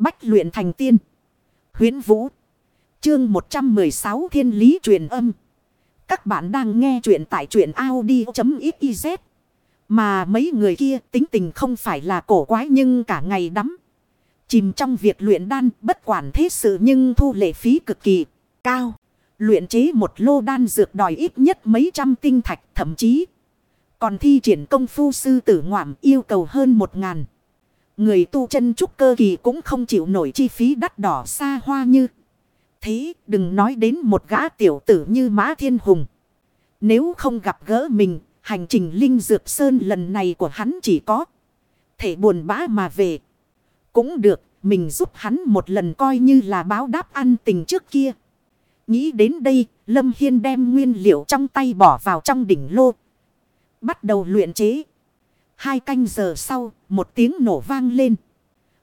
Bách luyện thành tiên. Huyến Vũ. Chương 116 Thiên Lý truyền âm. Các bạn đang nghe truyện tại truyện Audi.xyz. Mà mấy người kia tính tình không phải là cổ quái nhưng cả ngày đắm. Chìm trong việc luyện đan, bất quản thế sự nhưng thu lệ phí cực kỳ cao. Luyện chế một lô đan dược đòi ít nhất mấy trăm tinh thạch, thậm chí. Còn thi triển công phu sư tử ngoạm yêu cầu hơn một ngàn. Người tu chân trúc cơ kỳ cũng không chịu nổi chi phí đắt đỏ xa hoa như. Thế đừng nói đến một gã tiểu tử như Mã Thiên Hùng. Nếu không gặp gỡ mình, hành trình Linh Dược Sơn lần này của hắn chỉ có thể buồn bã mà về. Cũng được, mình giúp hắn một lần coi như là báo đáp ăn tình trước kia. Nghĩ đến đây, Lâm Hiên đem nguyên liệu trong tay bỏ vào trong đỉnh lô. Bắt đầu luyện chế. Hai canh giờ sau, một tiếng nổ vang lên.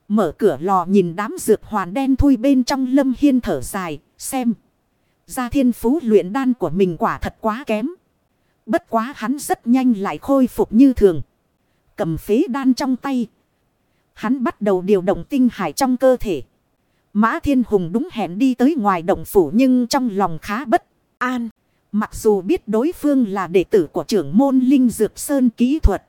Mở cửa lò nhìn đám dược hoàn đen thui bên trong lâm hiên thở dài, xem. gia thiên phú luyện đan của mình quả thật quá kém. Bất quá hắn rất nhanh lại khôi phục như thường. Cầm phế đan trong tay. Hắn bắt đầu điều động tinh hải trong cơ thể. Mã thiên hùng đúng hẹn đi tới ngoài động phủ nhưng trong lòng khá bất an. Mặc dù biết đối phương là đệ tử của trưởng môn Linh Dược Sơn kỹ thuật.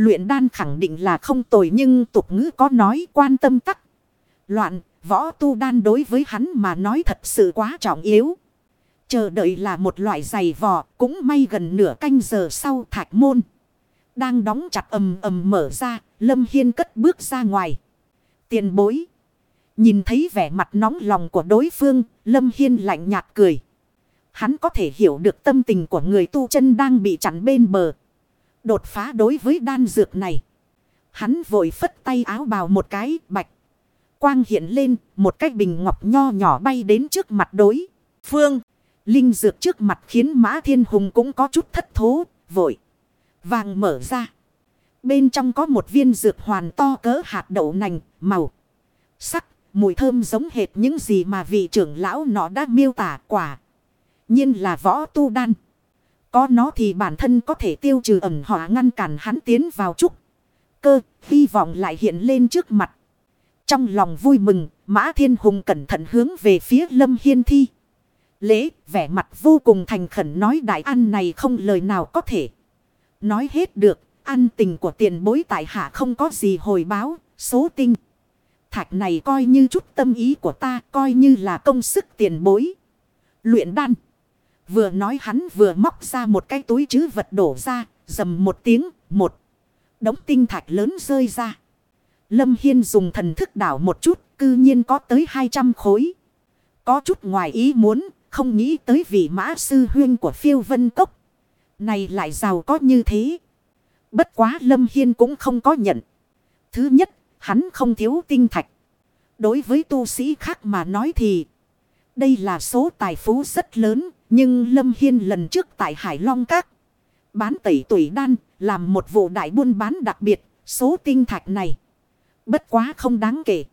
Luyện đan khẳng định là không tồi nhưng tục ngữ có nói quan tâm tắc. Loạn, võ tu đan đối với hắn mà nói thật sự quá trọng yếu. Chờ đợi là một loại giày vò, cũng may gần nửa canh giờ sau thạch môn. Đang đóng chặt ầm ầm mở ra, Lâm Hiên cất bước ra ngoài. Tiền bối. Nhìn thấy vẻ mặt nóng lòng của đối phương, Lâm Hiên lạnh nhạt cười. Hắn có thể hiểu được tâm tình của người tu chân đang bị chặn bên bờ. Đột phá đối với đan dược này. Hắn vội phất tay áo bào một cái, bạch. Quang hiện lên, một cái bình ngọc nho nhỏ bay đến trước mặt đối. Phương. Linh dược trước mặt khiến mã thiên hùng cũng có chút thất thố. Vội. Vàng mở ra. Bên trong có một viên dược hoàn to cỡ hạt đậu nành, màu. Sắc. Mùi thơm giống hệt những gì mà vị trưởng lão nó đã miêu tả quả. nhiên là võ tu đan. Có nó thì bản thân có thể tiêu trừ ẩn họa ngăn cản hắn tiến vào trúc. Cơ, hy vọng lại hiện lên trước mặt. Trong lòng vui mừng, Mã Thiên Hùng cẩn thận hướng về phía Lâm Hiên Thi. Lễ, vẻ mặt vô cùng thành khẩn nói đại ăn này không lời nào có thể. Nói hết được, ăn tình của tiền bối tại hạ không có gì hồi báo, số tinh. Thạch này coi như chút tâm ý của ta, coi như là công sức tiền bối. Luyện đan. Vừa nói hắn vừa móc ra một cái túi chứ vật đổ ra, dầm một tiếng, một. Đống tinh thạch lớn rơi ra. Lâm Hiên dùng thần thức đảo một chút, cư nhiên có tới 200 khối. Có chút ngoài ý muốn, không nghĩ tới vị mã sư huyên của phiêu vân cốc. Này lại giàu có như thế. Bất quá Lâm Hiên cũng không có nhận. Thứ nhất, hắn không thiếu tinh thạch. Đối với tu sĩ khác mà nói thì, đây là số tài phú rất lớn, nhưng Lâm Hiên lần trước tại Hải Long Các. Bán tẩy tuổi đan. Làm một vụ đại buôn bán đặc biệt. Số tinh thạch này. Bất quá không đáng kể.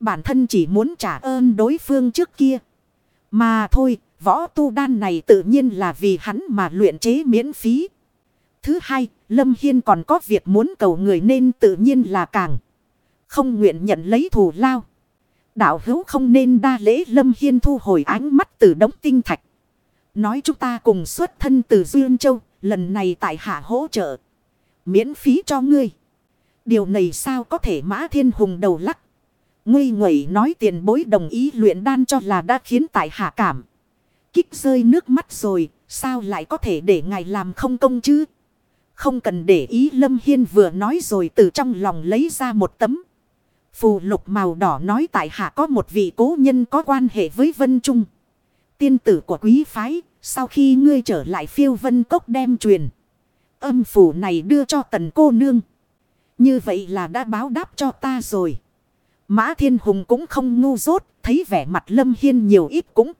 Bản thân chỉ muốn trả ơn đối phương trước kia. Mà thôi. Võ tu đan này tự nhiên là vì hắn mà luyện chế miễn phí. Thứ hai. Lâm Hiên còn có việc muốn cầu người nên tự nhiên là càng. Không nguyện nhận lấy thù lao. Đạo hữu không nên đa lễ Lâm Hiên thu hồi ánh mắt từ đống tinh thạch. Nói chúng ta cùng xuất thân từ Duyên Châu. Lần này tại hạ hỗ trợ. Miễn phí cho ngươi. Điều này sao có thể mã thiên hùng đầu lắc. Nguy ngẩy nói tiền bối đồng ý luyện đan cho là đã khiến tại hạ cảm. Kích rơi nước mắt rồi. Sao lại có thể để ngài làm không công chứ? Không cần để ý Lâm Hiên vừa nói rồi từ trong lòng lấy ra một tấm. Phù lục màu đỏ nói tại hạ có một vị cố nhân có quan hệ với Vân Trung. Tiên tử của quý phái, sau khi ngươi trở lại phiêu vân cốc đem truyền. Âm phủ này đưa cho tần cô nương. Như vậy là đã báo đáp cho ta rồi. Mã Thiên Hùng cũng không ngu dốt, thấy vẻ mặt Lâm Hiên nhiều ít cũng.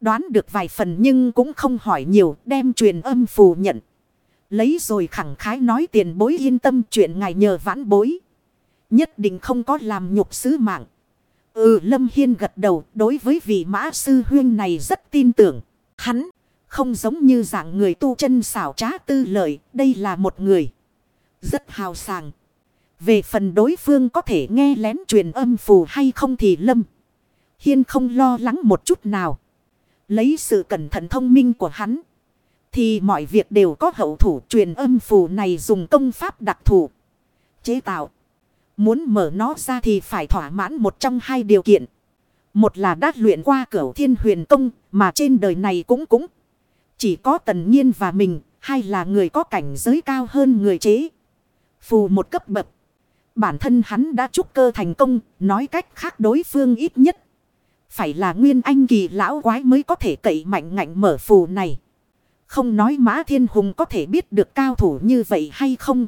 Đoán được vài phần nhưng cũng không hỏi nhiều, đem truyền âm phù nhận. Lấy rồi khẳng khái nói tiền bối yên tâm chuyện ngài nhờ vãn bối. Nhất định không có làm nhục sứ mạng. Ừ Lâm Hiên gật đầu đối với vị mã sư huyên này rất tin tưởng. Hắn không giống như dạng người tu chân xảo trá tư lợi. Đây là một người rất hào sàng. Về phần đối phương có thể nghe lén truyền âm phù hay không thì Lâm. Hiên không lo lắng một chút nào. Lấy sự cẩn thận thông minh của hắn. Thì mọi việc đều có hậu thủ truyền âm phù này dùng công pháp đặc thù. Chế tạo. Muốn mở nó ra thì phải thỏa mãn một trong hai điều kiện. Một là đã luyện qua cửa thiên huyền công, mà trên đời này cũng cũng. Chỉ có tần nhiên và mình. hay là người có cảnh giới cao hơn người chế. Phù một cấp bậc. Bản thân hắn đã trúc cơ thành công. Nói cách khác đối phương ít nhất. Phải là nguyên anh kỳ lão quái mới có thể cậy mạnh ngạnh mở phù này. Không nói Mã Thiên Hùng có thể biết được cao thủ như vậy hay không.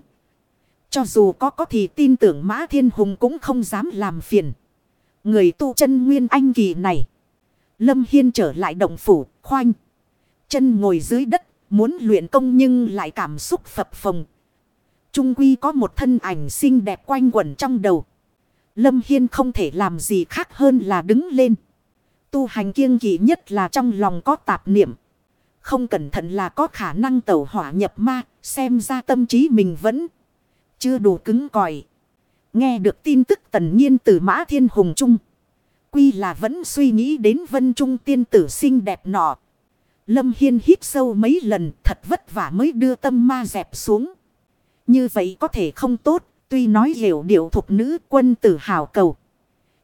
Cho dù có có thì tin tưởng Mã Thiên Hùng cũng không dám làm phiền. Người tu chân nguyên anh kỳ này. Lâm Hiên trở lại động phủ, khoanh. Chân ngồi dưới đất, muốn luyện công nhưng lại cảm xúc phập phồng. Trung quy có một thân ảnh xinh đẹp quanh quẩn trong đầu. Lâm Hiên không thể làm gì khác hơn là đứng lên. Tu hành kiêng kỵ nhất là trong lòng có tạp niệm. Không cẩn thận là có khả năng tẩu hỏa nhập ma, xem ra tâm trí mình vẫn chưa đủ cứng cỏi. Nghe được tin tức tần nhiên từ mã thiên hùng trung. Quy là vẫn suy nghĩ đến vân trung tiên tử xinh đẹp nọ. Lâm Hiên hít sâu mấy lần thật vất vả mới đưa tâm ma dẹp xuống. Như vậy có thể không tốt, tuy nói hiểu điệu thuộc nữ quân tử hào cầu.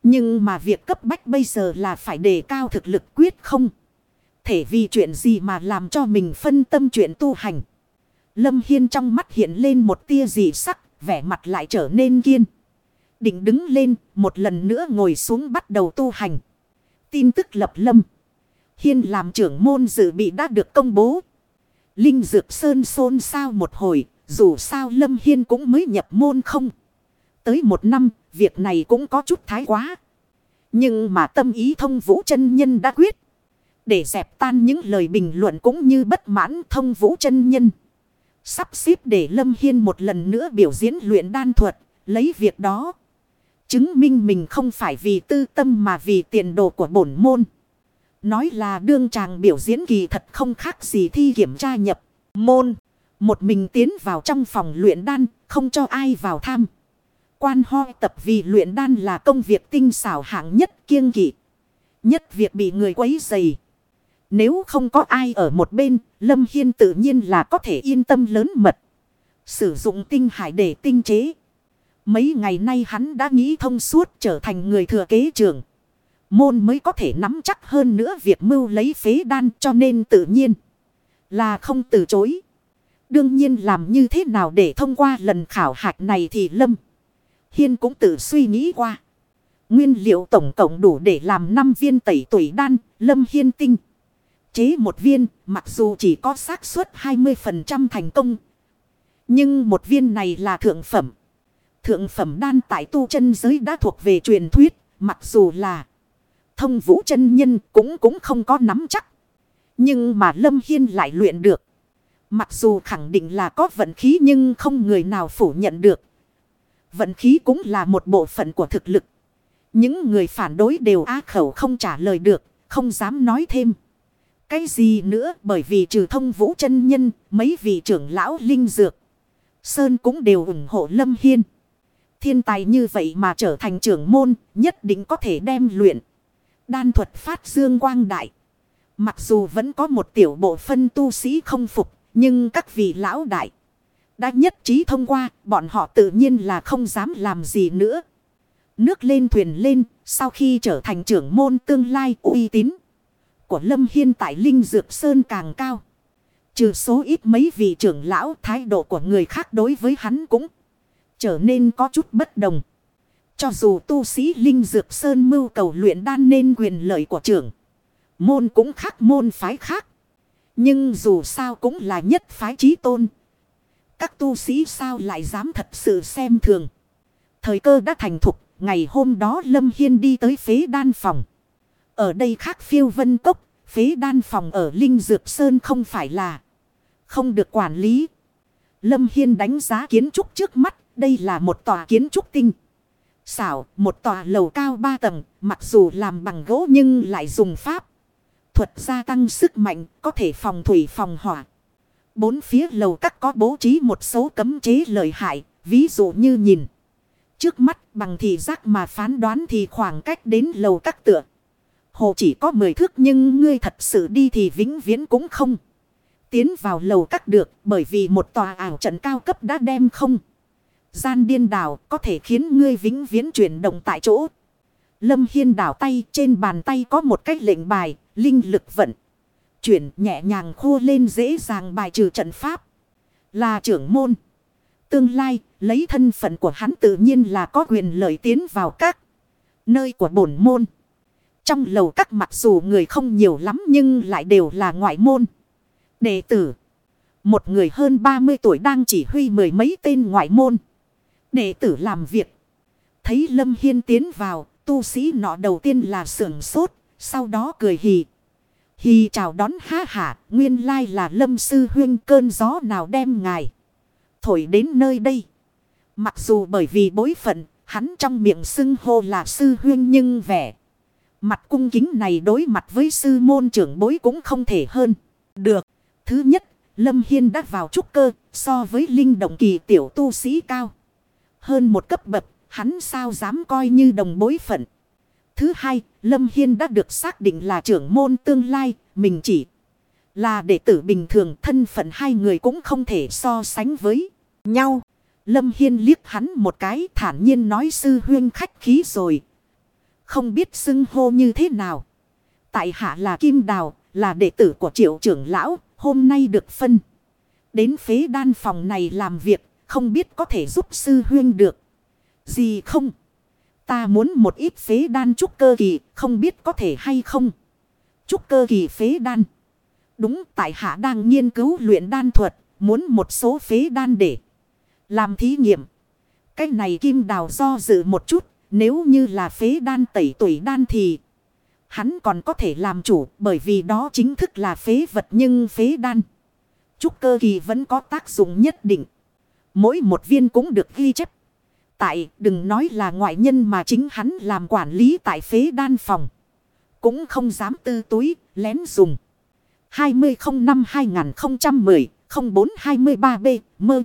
Nhưng mà việc cấp bách bây giờ là phải đề cao thực lực quyết không. Thể vì chuyện gì mà làm cho mình phân tâm chuyện tu hành. Lâm Hiên trong mắt hiện lên một tia dị sắc, vẻ mặt lại trở nên kiên. Định đứng lên, một lần nữa ngồi xuống bắt đầu tu hành. Tin tức lập lâm. Hiên làm trưởng môn dự bị đã được công bố. Linh Dược Sơn xôn xao một hồi, dù sao Lâm Hiên cũng mới nhập môn không. Tới một năm, việc này cũng có chút thái quá. Nhưng mà tâm ý thông vũ chân nhân đã quyết. Để dẹp tan những lời bình luận cũng như bất mãn thông vũ chân nhân. Sắp xếp để Lâm Hiên một lần nữa biểu diễn luyện đan thuật, lấy việc đó. Chứng minh mình không phải vì tư tâm mà vì tiền đồ của bổn môn. Nói là đương chàng biểu diễn kỳ thật không khác gì thi kiểm tra nhập môn. Một mình tiến vào trong phòng luyện đan, không cho ai vào thăm. Quan ho tập vì luyện đan là công việc tinh xảo hạng nhất kiêng kỵ. Nhất việc bị người quấy dày. Nếu không có ai ở một bên, Lâm Hiên tự nhiên là có thể yên tâm lớn mật. Sử dụng tinh hải để tinh chế. Mấy ngày nay hắn đã nghĩ thông suốt trở thành người thừa kế trưởng. Môn mới có thể nắm chắc hơn nữa việc mưu lấy phế đan cho nên tự nhiên là không từ chối. Đương nhiên làm như thế nào để thông qua lần khảo hạch này thì Lâm Hiên cũng tự suy nghĩ qua. Nguyên liệu tổng cộng đủ để làm 5 viên tẩy tuổi đan, Lâm Hiên tinh. Chế một viên, mặc dù chỉ có xác suất 20% thành công. Nhưng một viên này là thượng phẩm. Thượng phẩm đan tại tu chân giới đã thuộc về truyền thuyết, mặc dù là thông vũ chân nhân cũng cũng không có nắm chắc. Nhưng mà Lâm Hiên lại luyện được. Mặc dù khẳng định là có vận khí nhưng không người nào phủ nhận được. Vận khí cũng là một bộ phận của thực lực. Những người phản đối đều á khẩu không trả lời được, không dám nói thêm. Cái gì nữa bởi vì trừ thông vũ chân nhân, mấy vị trưởng lão linh dược. Sơn cũng đều ủng hộ Lâm Hiên. Thiên tài như vậy mà trở thành trưởng môn, nhất định có thể đem luyện. Đan thuật phát dương quang đại. Mặc dù vẫn có một tiểu bộ phân tu sĩ không phục, nhưng các vị lão đại đã nhất trí thông qua, bọn họ tự nhiên là không dám làm gì nữa. Nước lên thuyền lên, sau khi trở thành trưởng môn tương lai uy tín của Lâm Hiên tại Linh Dược Sơn càng cao. Trừ số ít mấy vị trưởng lão thái độ của người khác đối với hắn cũng trở nên có chút bất đồng. Cho dù tu sĩ Linh Dược Sơn mưu cầu luyện đan nên quyền lợi của trưởng. Môn cũng khác môn phái khác. Nhưng dù sao cũng là nhất phái trí tôn. Các tu sĩ sao lại dám thật sự xem thường. Thời cơ đã thành thục. Ngày hôm đó Lâm Hiên đi tới phế đan phòng. Ở đây khác phiêu vân cốc. Phế đan phòng ở Linh Dược Sơn không phải là không được quản lý. Lâm Hiên đánh giá kiến trúc trước mắt. Đây là một tòa kiến trúc tinh. Xảo, một tòa lầu cao ba tầng, mặc dù làm bằng gỗ nhưng lại dùng pháp. Thuật gia tăng sức mạnh, có thể phòng thủy phòng hỏa. Bốn phía lầu các có bố trí một số cấm chế lợi hại, ví dụ như nhìn. Trước mắt bằng thị giác mà phán đoán thì khoảng cách đến lầu các tựa. Hồ chỉ có 10 thước nhưng ngươi thật sự đi thì vĩnh viễn cũng không. Tiến vào lầu các được bởi vì một tòa ảo trận cao cấp đã đem không. Gian điên đảo có thể khiến ngươi vĩnh viễn chuyển động tại chỗ. Lâm Hiên đảo tay trên bàn tay có một cách lệnh bài, linh lực vận. Chuyển nhẹ nhàng khô lên dễ dàng bài trừ trận pháp. Là trưởng môn. Tương lai, lấy thân phận của hắn tự nhiên là có quyền lợi tiến vào các nơi của bổn môn. Trong lầu các mặc dù người không nhiều lắm nhưng lại đều là ngoại môn. Đệ tử. Một người hơn 30 tuổi đang chỉ huy mười mấy tên ngoại môn. Đệ tử làm việc. Thấy Lâm Hiên tiến vào, tu sĩ nọ đầu tiên là sưởng sốt, sau đó cười hì. Hì chào đón ha hả, nguyên lai là Lâm Sư Huyên cơn gió nào đem ngài. Thổi đến nơi đây. Mặc dù bởi vì bối phận, hắn trong miệng xưng hô là Sư Huyên nhưng vẻ. Mặt cung kính này đối mặt với sư môn trưởng bối cũng không thể hơn. Được. Thứ nhất, Lâm Hiên đã vào trúc cơ so với linh động kỳ tiểu tu sĩ cao. Hơn một cấp bậc, hắn sao dám coi như đồng bối phận. Thứ hai, Lâm Hiên đã được xác định là trưởng môn tương lai, mình chỉ là đệ tử bình thường thân phận hai người cũng không thể so sánh với nhau. Lâm Hiên liếc hắn một cái thản nhiên nói sư huyên khách khí rồi, không biết xưng hô như thế nào. Tại hạ là Kim Đào, là đệ tử của triệu trưởng lão, hôm nay được phân. Đến phế đan phòng này làm việc, không biết có thể giúp sư huyên được. Gì không? Ta muốn một ít phế đan trúc cơ kỳ, không biết có thể hay không? Trúc cơ kỳ phế đan. Đúng tại hạ đang nghiên cứu luyện đan thuật, muốn một số phế đan để làm thí nghiệm. Cái này kim đào do dự một chút, nếu như là phế đan tẩy tuổi đan thì hắn còn có thể làm chủ bởi vì đó chính thức là phế vật nhưng phế đan. Trúc cơ kỳ vẫn có tác dụng nhất định. Mỗi một viên cũng được ghi chép. Tại đừng nói là ngoại nhân mà chính hắn làm quản lý tại phế đan phòng. Cũng không dám tư túi, lén dùng. 2005-2010-0423B, mơ.